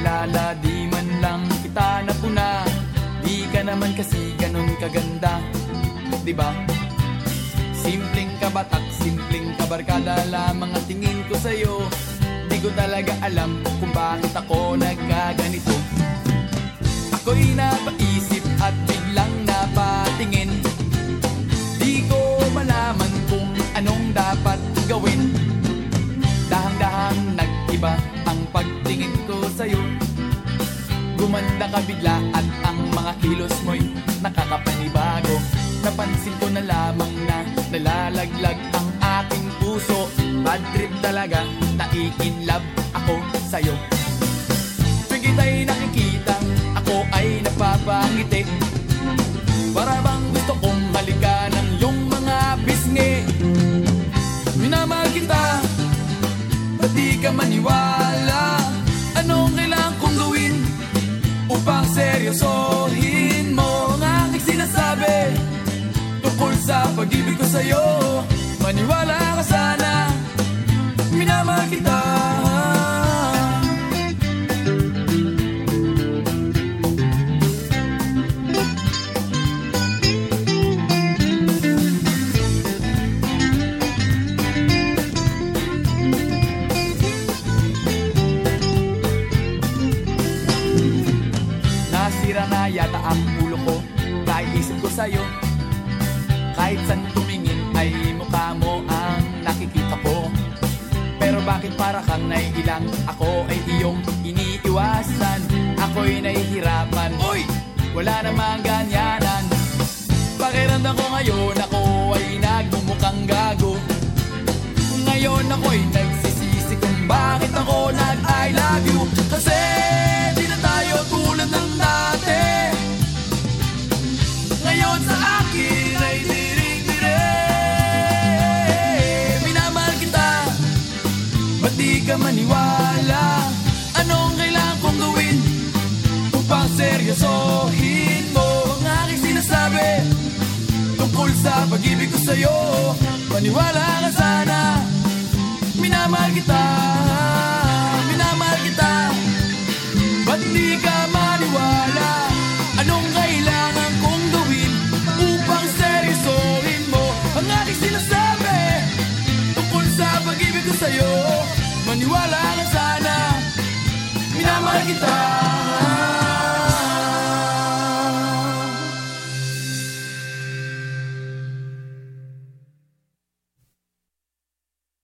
Tanda di man lang kita napuna. Di ka naman kasi ganun kaganda Di ba? Simpleng kabatak, simpleng kabarkada lamang ang tingin ko sa'yo. Di ko talaga alam kung bakit ako nagkaganito. Ako'y napaisip at biglang napatingin. Di ko malaman kung anong dapat gawin. Dahang-dahang nag-iba ang pagtingin ko sa'yo. Gumanda ka bigla at ang mga kilos mo'y nakakapanibago. Napansin ko na lamang na nalalaglag ang aking puso. Bad trip talaga, naiinlove ako sa'yo. Tuwing kita'y nakikita, ako ay napapangiti. Para bang gusto kong halikan ng iyong mga pisngi Minamahal kita, ba't di ka maniwala? Sa pag-ibig ko sa'yo. Maniwala ka sana Minamahal kita. Nasira na yata ang ulo ko. Kaisip ko sa'yo Kahit saan tumingin ay mukha mo ang nakikita ko. Pero bakit para kang naiilang Ako ay iyong iniiwasan. Ako'y nahihirapan. Uy! Wala namang ganyanan. Pakiramdam ko ngayon Ako maniwala Anong kailangan kong gawin Upang seryosohin mo Ang aking sinasabi? Tungkol sa pag-ibig ko sa'yo Maniwala ka sana. Minamahal kita pag-ibig ko